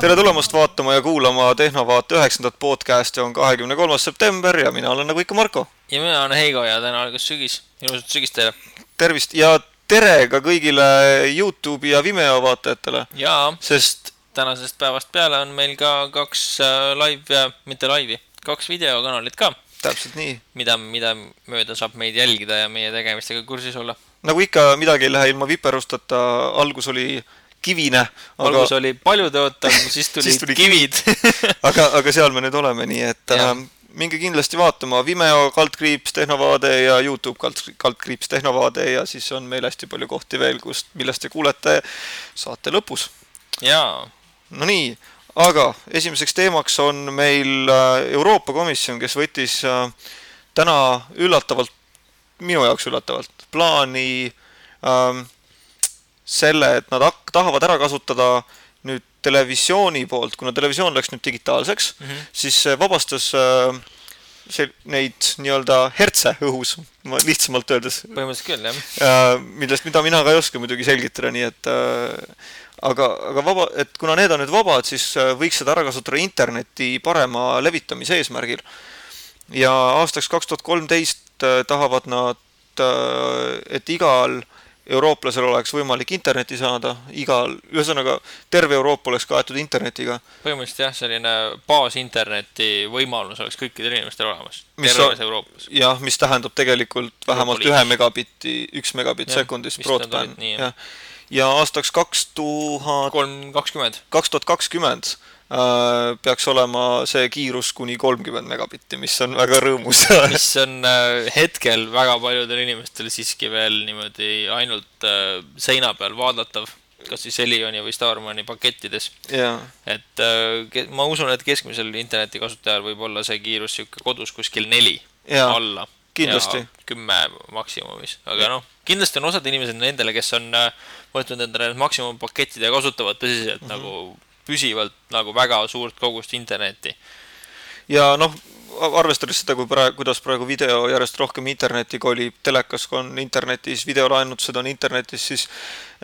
tere tulemast vaatama ja kuulama Tehnovaate üheksandat podcasti, on kahekümne kolmas september ja mina olen nagu ikka Marko. ja mina olen Heigo ja täna algas sügis, ilusat sügist teile. tervist ja tere ka kõigile Youtube'i ja Vimeo vaatajatele. jaa, sest tänasest päevast peale on meil ka kaks äh, live, mitte laivi, kaks videokanalit ka. täpselt nii. mida, mida mööda saab meid jälgida ja meie tegemistega kursis olla. nagu ikka, midagi ei lähe ilma viperusteta, algus oli kivine. algus oli paljutõotav, siis tulid siis tuli kivid aga, aga seal me nüüd oleme, nii et äh, minge kindlasti vaatama Vimeo kaldkriips Tehnovaade ja Youtube kald, kaldkriips Tehnovaade ja siis on meil hästi palju kohti veel, kust, millest te kuulete saate lõpus. jaa. Nonii, aga esimeseks teemaks on meil äh, Euroopa Komisjon, kes võttis äh, täna üllatavalt, minu jaoks üllatavalt, plaani ähm, selle, et nad hak-, tahavad ära kasutada nüüd televisiooni poolt, kuna televisioon läks nüüd digitaalseks mm, -hmm. siis vabastas äh, see, neid nii-öelda hertse õhus, lihtsamalt öeldes. põhimõtteliselt küll, jah äh,. millest, mida mina ka ei oska muidugi selgitada, nii et äh, aga, aga vaba, et kuna need on nüüd vabad, siis äh, võiks seda ära kasutada interneti parema levitamise eesmärgil. ja aastaks kaks tuhat kolmteist äh, tahavad nad, et igal äh, eurooplasel oleks võimalik internetti saada, igal, ühesõnaga terve Euroopa oleks kaetud internetiga. põhimõtteliselt jah, selline baasinterneti võimalus oleks kõikidel inimestel olemas, terves Euroopas. jah, mis tähendab tegelikult vähemalt ühe megabitti, üks megabitt sekundis broadband, jah. ja aastaks kaks tuhat kolm kakskümmend. kaks tuhat kakskümmend peaks olema see kiirus kuni kolmkümmend megabitti, mis on väga rõõmus mis on äh, hetkel väga paljudel inimestel siiski veel niimoodi ainult äh, seina peal vaadatav, kas siis Elioni või Starmani pakettides et ma usun, et keskmisel internetikasutajal võib olla see kiirus niisugune kodus kuskil neli yeah. alla. kindlasti. kümme maksimumis, aga noh, kindlasti on osad inimesed nendele, kes on võtnud endale need maksimumpaketid ja kasutavad tõsiselt mm -hmm. nagu püsivalt nagu väga suurt kogust internetti. ja noh, arvestades seda, kui praegu, kuidas praegu video järjest rohkem internetti kolib, telekas on internetis, videolaenutused on internetis, siis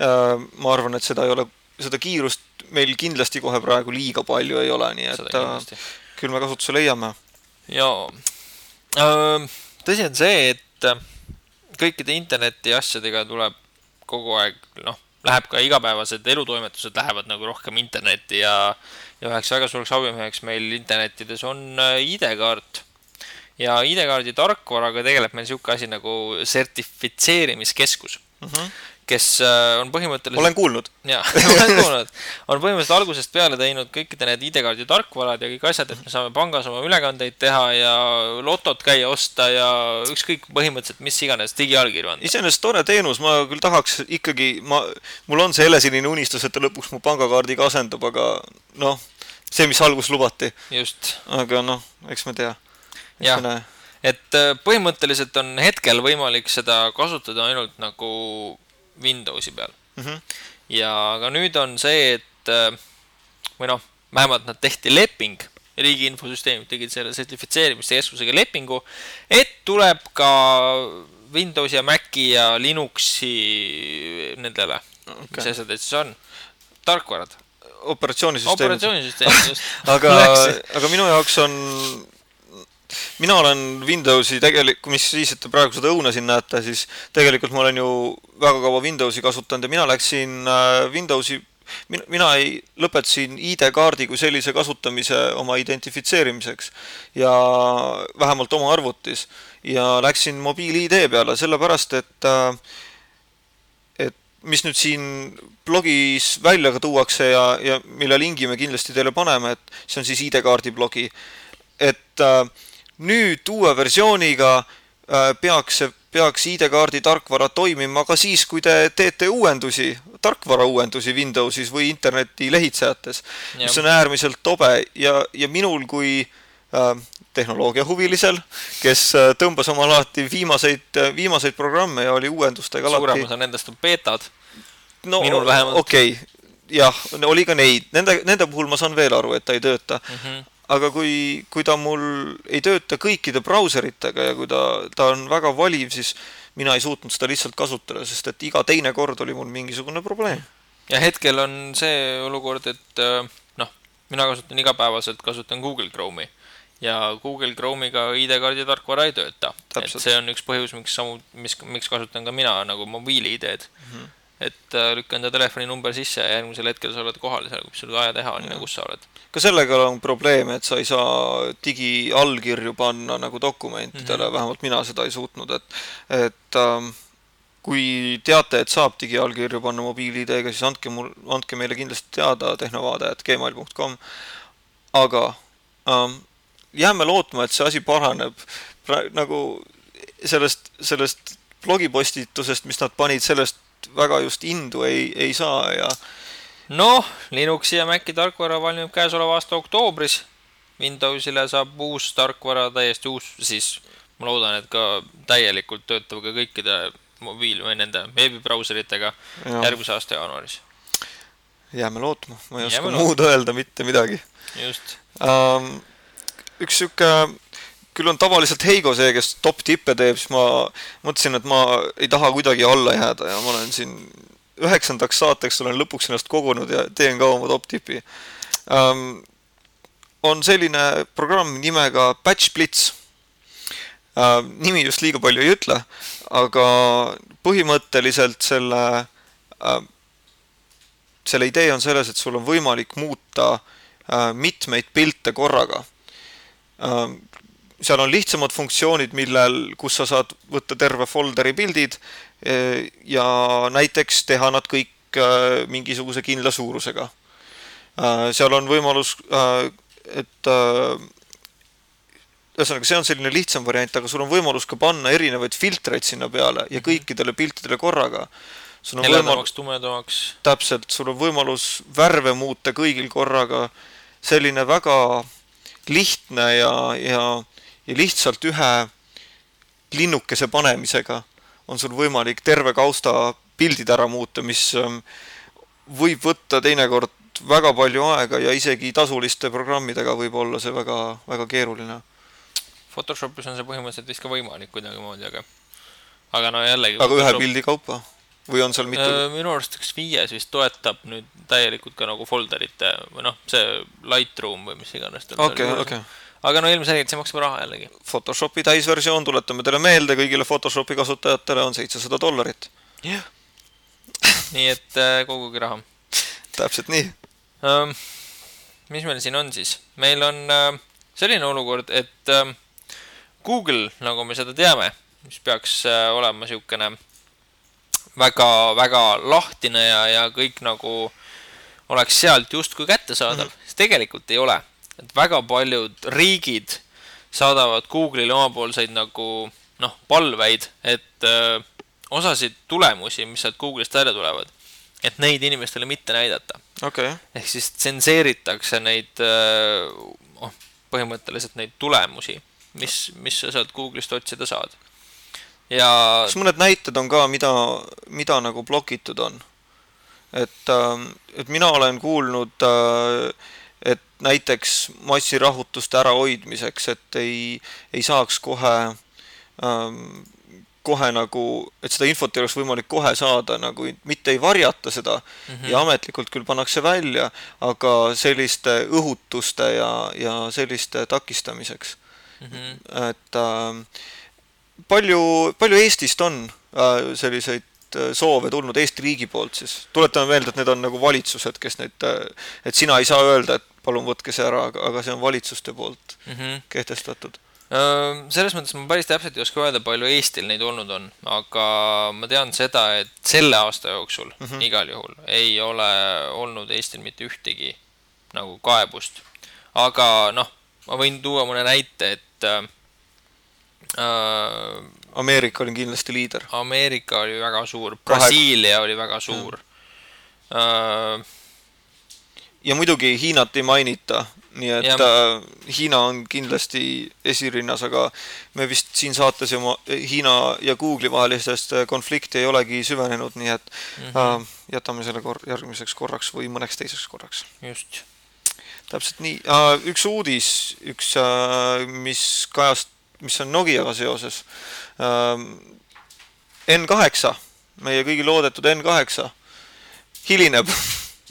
äh, ma arvan, et seda ei ole, seda kiirust meil kindlasti kohe praegu liiga palju ei ole, nii et äh, küll me kasutuse leiame. jaa äh,, tõsi on see, et äh, kõikide interneti asjadega tuleb kogu aeg noh, läheb ka igapäevased elutoimetused lähevad nagu rohkem internetti ja, ja üheks väga suureks abimeheks meil internetides on äh, ID-kaart. ja ID-kaardi tarkvaraga tegeleb meil niisugune asi nagu sertifitseerimiskeskus mm. -hmm kes äh, on põhimõtteliselt olen kuulnud. jaa, olen kuulnud. on põhimõtteliselt algusest peale teinud kõikide need ID-kaardi tarkvarad ja kõik asjad, et me saame pangas oma ülekandeid teha ja lotot käia osta ja ükskõik põhimõtteliselt mis iganes digiallkirju anda. iseenesest tore teenus, ma küll tahaks ikkagi, ma, mul on see helesinine unistus, et ta lõpuks mu pangakaardiga asendub, aga noh, see, mis alguses lubati. just. aga noh, eks me tea. jah, et äh, põhimõtteliselt on hetkel võimalik seda kasutada ainult nagu Windowsi peal mm. -hmm. ja aga nüüd on see, et äh, või noh, vähemalt nad tehti leping, riigi infosüsteemid tegid selle sertifitseerimise keskusega lepingu, et tuleb ka Windowsi ja Maci ja Linuxi nendele okay., mis asjad need siis on, tarkvarad. operatsioonisüsteemid. operatsioonisüsteemid, just aga, aga minu jaoks on mina olen Windowsi tegelikult, mis siis, et te praegu seda õuna siin näete, siis tegelikult ma olen ju väga kaua Windowsi kasutanud ja mina läksin äh, Windowsi mina, mina ei, lõpetasin ID-kaardi kui sellise kasutamise oma identifitseerimiseks ja vähemalt oma arvutis ja läksin mobiil-ID peale, sellepärast et äh, et mis nüüd siin blogis välja ka tuuakse ja, ja mille lingi me kindlasti teile paneme, et see on siis ID-kaardi blogi, et äh, nüüd uue versiooniga äh, peaks see, peaks ID-kaardi tarkvara toimima ka siis, kui te teete uuendusi, tarkvara uuendusi Windowsis või interneti lehitsejates, mis on äärmiselt tobe ja, ja minul kui äh, tehnoloogiahuvilisel, kes äh, tõmbas omal alati viimaseid, äh, viimaseid programme ja oli uuendustega alati suurem osa nendest on beetad. no okei okay., jah, oli ka neid, nende, nende puhul ma saan veel aru, et ta ei tööta mm. -hmm aga kui, kui ta mul ei tööta kõikide brauseritega ja kui ta, ta on väga valiv, siis mina ei suutnud seda lihtsalt kasutada, sest et iga teine kord oli mul mingisugune probleem. ja hetkel on see olukord, et äh, noh, mina kasutan igapäevaselt, kasutan Google Chrome'i ja Google Chrome'iga ID-kaardi tarkvara ei tööta. et see on üks põhjus, miks samu, mis, miks kasutan ka mina nagu mobiil-ID-d mm. -hmm. Et äh, lükka enda telefoninumber sisse ja järgmisel hetkel sa oled kohal seal, kus sul vaja teha on ja kus sa oled. ka sellega on probleem, et sa ei saa digiallkirju panna nagu dokumentidele mm, -hmm. vähemalt mina seda ei suutnud, et, et ähm, kui teate, et saab digiallkirju panna mobiil-ID-ga, siis andke mul, andke meile kindlasti teada tehnovaade.gmail.com. aga ähm, jääme lootma, et see asi paraneb. nagu sellest, sellest blogipostitusest, mis nad panid, sellest väga just indu ei, ei saa ja. noh, Linuxi ja Maci tarkvara valmib käesoleva aasta oktoobris. Windowsile saab uus tarkvara, täiesti uus, siis ma loodan, et ka täielikult töötav ka kõikide mobiil- või nende veebibrauseritega järgmise aasta jaanuaris. jääme lootma, ma ei jääme oska muud öelda mitte midagi. just um,. üks sihuke, küll on tavaliselt Heigo see, kes top tippe teeb, siis ma mõtlesin, et ma ei taha kuidagi alla jääda ja ma olen siin üheksandaks saateks olen lõpuks ennast kogunud ja teen ka oma top tipi um,. on selline programm nimega Batch Blitz uh,. nimi just liiga palju ei ütle, aga põhimõtteliselt selle uh,, selle idee on selles, et sul on võimalik muuta uh, mitmeid pilte korraga. Seal on lihtsamad funktsioonid, millel, kus sa saad võtta terve folderi pildid ja näiteks teha nad kõik mingisuguse kindla suurusega. seal on võimalus, et ühesõnaga, see on selline lihtsam variant, aga sul on võimalus ka panna erinevaid filtreid sinna peale ja mhm. kõikidele piltidele korraga. heledamaks, tumedamaks. täpselt, sul on võimalus värve muuta kõigil korraga. selline väga lihtne ja, ja, ja lihtsalt ühe linnukese panemisega on sul võimalik terve kausta pildid ära muuta, mis ähm, võib võtta teinekord väga palju aega ja isegi tasuliste programmidega võib olla see väga, väga keeruline Photoshopis on see põhimõtteliselt vist ka võimalik kuidagimoodi, aga aga no jällegi aga Photoshop... ühe pildi kaupa? või on seal mitu? Äh, minu arust üks viies vist toetab nüüd täielikult ka nagu folderite või noh, see Lightroom või mis iganes okei, okei. Aga no ilmselgelt see maksab raha jällegi. Photoshopi täisversioon, tuletame teile meelde, kõigile Photoshopi kasutajatele on seitsesada dollarit. jah. nii et äh, koguge raha. täpselt nii ähm,. mis meil siin on siis? meil on äh, selline olukord, et äh, Google, nagu me seda teame, mis peaks äh, olema niisugune väga, väga lahtine ja, ja kõik nagu oleks sealt justkui kättesaadav mm, -hmm. tegelikult ei ole. Et väga paljud riigid saadavad Google'ile omapoolseid nagu noh, palveid, et öö, äh, osasid tulemusi, mis sealt Google'ist välja tulevad, et neid inimestele mitte näidata okay.. ehk siis tsenseeritakse neid, noh, põhimõtteliselt neid tulemusi mis, mis sa sealt Google'ist otsida saad. ja kas mõned näited on ka, mida, mida nagu blokitud on? et, ähm, et mina olen kuulnud, äh, et näiteks massirahutuste ärahoidmiseks, et ei, ei saaks kohe ähm, kohe nagu, et seda infot ei oleks võimalik kohe saada, nagu mitte ei varjata seda mm -hmm. ja ametlikult küll pannakse välja, aga selliste õhutuste ja, ja selliste takistamiseks mm. -hmm. et äh, palju, palju Eestist on äh, selliseid soove tulnud Eesti riigi poolt siis, tuletame meelde, et need on nagu valitsused, kes neid, äh, et sina ei saa öelda, et palun võtke see ära, aga, see on valitsuste poolt mm -hmm. kehtestatud selles mõttes ma päris täpselt ei oska öelda, palju Eestil neid olnud on, aga ma tean seda, et selle aasta jooksul mm -hmm. igal juhul ei ole olnud Eestil mitte ühtegi nagu kaebust. aga noh, ma võin tuua mõne näite, et äh, äh, Ameerika oli kindlasti liider. Ameerika oli väga suur, Brasiilia oli väga suur äh,. ja muidugi Hiinat ei mainita, nii et ja. äh, Hiina on kindlasti esirinnas, aga me vist siin saates ju Hiina ja Google'i vahelistest äh, konflikti ei olegi süvenenud, nii et mm -hmm. jätame selle kor järgmiseks korraks või mõneks teiseks korraks. just täpselt nii, üks uudis, üks, mis kajast-, mis on Nokiaga seoses. Ähm, N8, meie kõigi loodetud N8, hilineb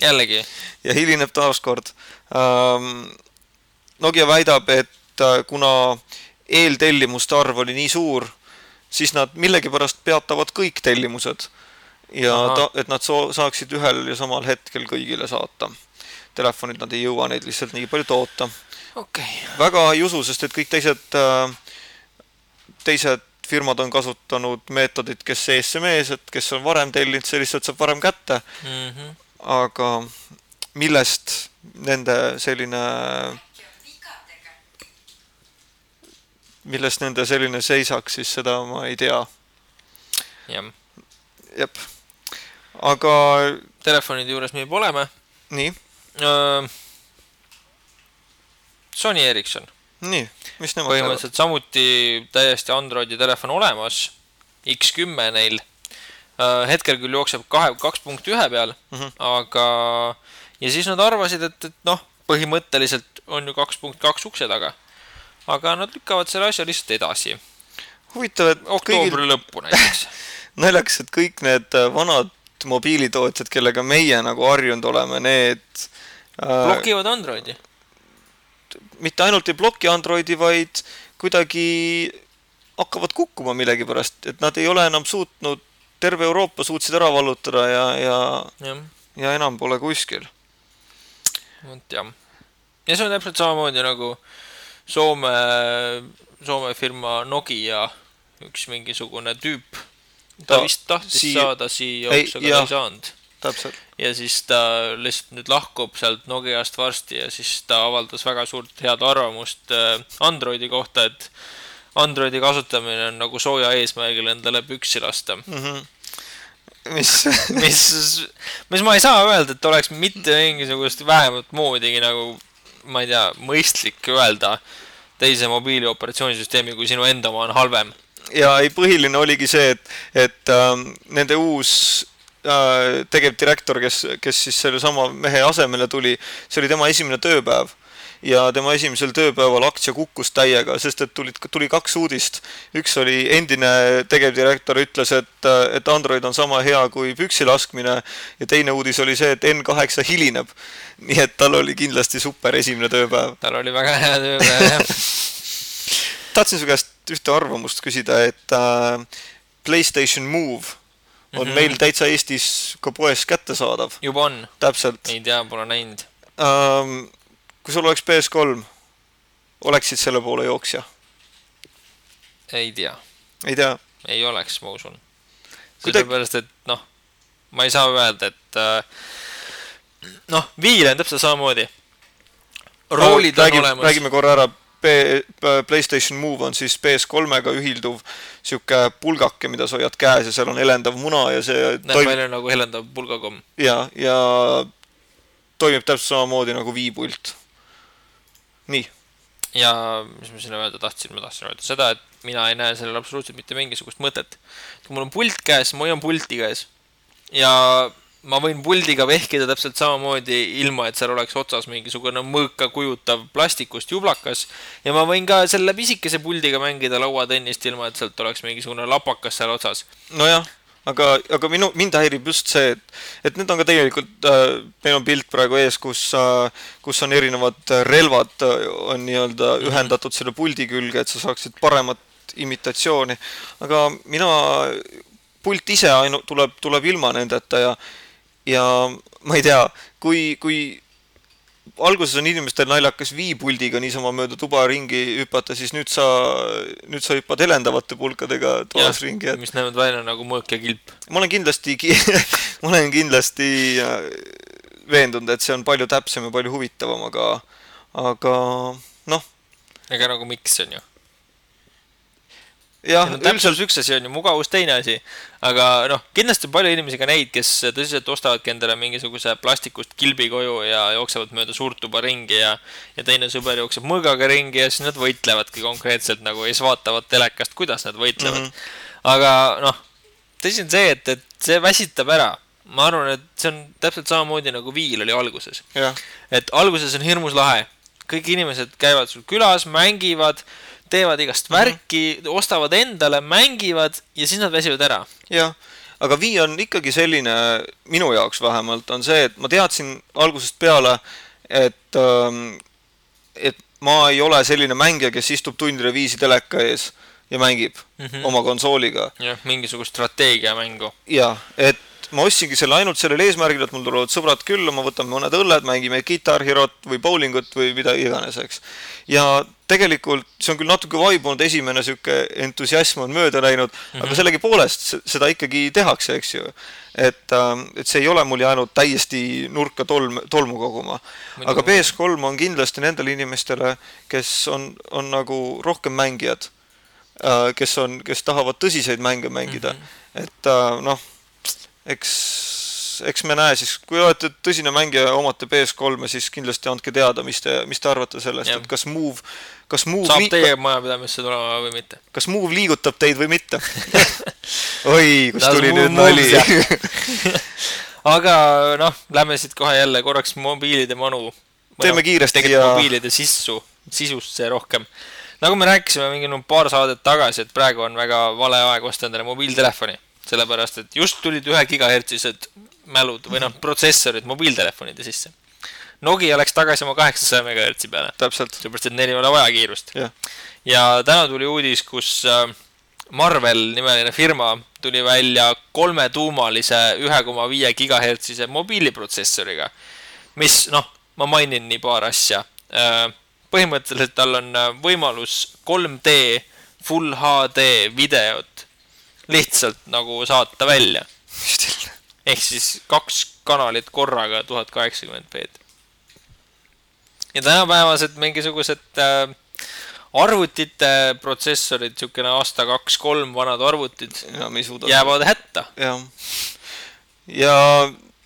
jällegi. ja hilineb taaskord ähm,. Nokia väidab, et äh, kuna eeltellimuste arv oli nii suur, siis nad millegipärast peatavad kõik tellimused ja Ahah. ta, et nad soo-, saaksid ühel ja samal hetkel kõigile saata. Telefonid, nad ei jõua neid lihtsalt nii palju toota. okay.. väga ei usu, sest et kõik teised, teised firmad on kasutanud meetodit, kes ees see mees, et kes on varem tellinud, see lihtsalt saab varem kätte Mm -hmm. aga millest nende selline, millest nende selline seisak, siis seda ma ei tea. jah, jep, aga telefonide juures me juba oleme. nii, Sony Ericsson, nii, mis nemad põhimõtteliselt samuti täiesti Androidi telefon olemas, X10 neil. hetkel küll jookseb kahe, kaks punkt ühe peal mm. -hmm. aga ja siis nad arvasid, et, et noh, põhimõtteliselt on ju kaks punkt kaks ukse taga. aga nad lükkavad selle asja lihtsalt edasi, huvitav, et kõigil oktoobri lõppu näiteks. naljakas, et kõik need äh, vanad mobiilitootjad, kellega meie nagu harjunud oleme, need äh, blokivad Androidi. Mitte ainult ei bloki Androidi, vaid kuidagi hakkavad kukkuma millegipärast, et nad ei ole enam suutnud, terve Euroopa suutsid ära vallutada ja, ja, jah, ja enam pole kuskil. vot jah. ja see on täpselt samamoodi nagu Soome, Soome firma Nokia üks mingisugune tüüp. ta Ta vist tahtis sii- saada CEO-ks, Ei, aga ta jah. ei saanud. täpselt. ja siis ta lihtsalt nüüd lahkub sealt Nokiast varsti ja siis ta avaldas väga suurt head arvamust äh, Androidi kohta, et Androidi kasutamine on nagu sooja eesmärgil endale püksi lasta. mis, mis, mis ma ei saa öelda, et oleks mitte mingisugust vähemat moodigi nagu, ma ei tea, mõistlik öelda teise mobiili operatsioonisüsteemi kui sinu enda oma on halvem. ja ei, põhiline oligi see, et, et ähm, nende uus tegevdirektor, kes, kes siis sellesama mehe asemele tuli, see oli tema esimene tööpäev ja tema esimesel tööpäeval aktsia kukkus täiega, sest et tulid, tuli kaks uudist. üks oli endine tegevdirektor ütles, et, et Android on sama hea kui püksi laskmine ja teine uudis oli see, et N8 hilineb. nii et tal oli kindlasti super esimene tööpäev. tal oli väga hea tööpäev jah. tahtsin su käest ühte arvamust küsida, et äh, PlayStation Move on mm -hmm. meil täitsa Eestis ka poes kättesaadav, juba on, täpselt ei tea, pole näinud. ähm,. kui sul oleks PS3, oleksid selle poole jooksja? ei tea, ei tea, ei oleks, ma usun. Sellepärast, et noh, ma ei saa öelda, et äh, noh, Viil on täpselt samamoodi. roolid on räägime, olemas. räägime korra ära. PlayStation Move on siis PS3-ga ühilduv sihuke pulgake, mida sa hoiad käes ja seal on helendav muna ja see näeb toimib välja nagu helendav pulgakomm. ja, ja toimib täpselt samamoodi nagu viipult. nii, ja mis ma sinna öelda tahtsin, ma tahtsin öelda seda, et mina ei näe sellel absoluutselt mitte mingisugust mõtet. kui mul on pult käes, ma hoian pulti käes ja ma võin puldiga vehkida täpselt samamoodi, ilma et seal oleks otsas mingisugune mõõka kujutav plastikust jublakas ja ma võin ka selle pisikese puldiga mängida lauatennist, ilma et sealt oleks mingisugune lapakas seal otsas. nojah, aga, aga minu, mind häirib just see, et, et need on ka tegelikult äh,, meil on pilt praegu ees, kus äh,, kus on erinevad relvad äh, on nii-öelda ühendatud selle puldi külge, et sa saaksid paremat imitatsiooni. aga mina, pult ise ainult tuleb, tuleb ilma nendeta ja, ja ma ei tea, kui, kui alguses on inimestel naljakas viipuldiga niisama mööda tuba ringi hüpata, siis nüüd sa, nüüd sa hüppad helendavate pulkadega toas ringi, et mis näevad välja nagu mõõk ja kilp. ma olen kindlasti, ma olen kindlasti äh, veendunud, et see on palju täpsem ja palju huvitavam, aga, aga noh, ega nagu miks on ju jah, täpselt üks asi on ju mugavus teine asi, aga noh, kindlasti on palju inimesi ka neid, kes tõsiselt ostavadki endale mingisuguse plastikust kilbi koju ja jooksevad mööda suurt tuba ringi ja ja teine sõber jookseb mõõgaga ringi ja siis nad võitlevadki konkreetselt nagu ja siis vaatavad telekast, kuidas nad võitlevad mm. -hmm. aga noh, tõsi on see, et, et see väsitab ära. ma arvan, et see on täpselt samamoodi nagu viil oli alguses. et alguses on hirmus lahe, kõik inimesed käivad sul külas, mängivad, teevad igast värki mm, -hmm. ostavad endale, mängivad ja siis nad väsivad ära. jah, aga Wii on ikkagi selline, minu jaoks vähemalt, on see, et ma teadsin algusest peale, et, ähm, et ma ei ole selline mängija, kes istub tundide viisi teleka ees ja mängib mm -hmm. oma konsooliga. jah, mingisugust strateegiamängu. jah, et ma ostsingi selle ainult sellel eesmärgil, et mul tulevad sõbrad külla, ma võtan mõned õlled, mängime Guitar Hero't või bowlingut või mida iganes, eks. ja tegelikult see on küll natuke vaibunud, esimene sihuke entusiasm on mööda läinud mm, -hmm. aga mhm. sellegipoolest seda ikkagi tehakse, eks ju. et, ähm, et see ei ole mul jäänud täiesti nurka tolm, tolmu koguma. aga PS3 on kindlasti nendele inimestele, kes on, on nagu rohkem mängijad Äh, kes on, kes tahavad tõsiseid mänge mängida mm, -hmm. et äh, noh, eks, eks me näe siis, kui olete tõsine mängija, omate PS3-e, siis kindlasti andke teada, mis te, mis te arvate sellest, et kas Move, kas Move saab teie majapidamisse tulema või mitte? kas Move liigutab teid või mitte? Oi, kust tuli nüüd nali. aga noh, lähme siit kohe jälle korraks mobiilide manu. teeme kiiresti ja mobiilide sissu, sisusse rohkem. Nagu me rääkisime mingi no paar saadet tagasi, et praegu on väga vale aeg osta endale mobiiltelefoni, sellepärast et just tulid ühe gigahertsised mälud või noh, protsessorid mobiiltelefonide sisse. Nokia läks tagasi oma kaheksasaja megahertsi peale. sellepärast, et neil ei ole vaja kiirust. ja täna tuli uudis, kus äh, Marvel nimeline firma tuli välja kolmetuumalise ühe koma viie gigahertsise mobiiliprotsessoriga, mis noh, ma mainin nii paar asja äh, põhimõtteliselt tal on äh, võimalus 3D full HD videot lihtsalt nagu saata välja. ehk siis kaks kanalit korraga tuhat kaheksakümmend p-d. ja tänapäevased mingisugused äh, arvutite protsessorid, niisugune aasta kaks-kolm vanad arvutid jäävad hätta. jah, ja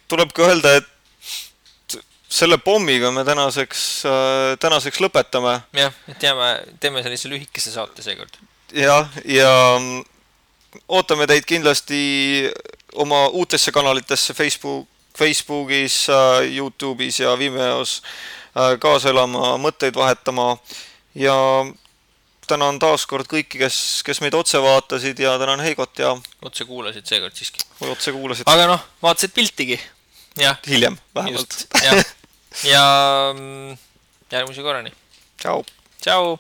tuleb ka öelda, et selle pommiga me tänaseks äh,, tänaseks lõpetame. jah, et jääme, teeme sellise lühikese saate seekord. jah, ja ootame teid kindlasti oma uutesse kanalitesse Facebook, Facebookis äh,, Youtube'is ja Vimeos äh, kaasa elama, mõtteid vahetama ja tänan taas kord kõiki, kes, kes meid otse vaatasid ja tänan Heigot ja otse kuulasid seekord siiski. või otse kuulasid. aga noh, vaatasid piltigi. hiljem vähemalt ja mm, järgmise korrani. tšau. tšau.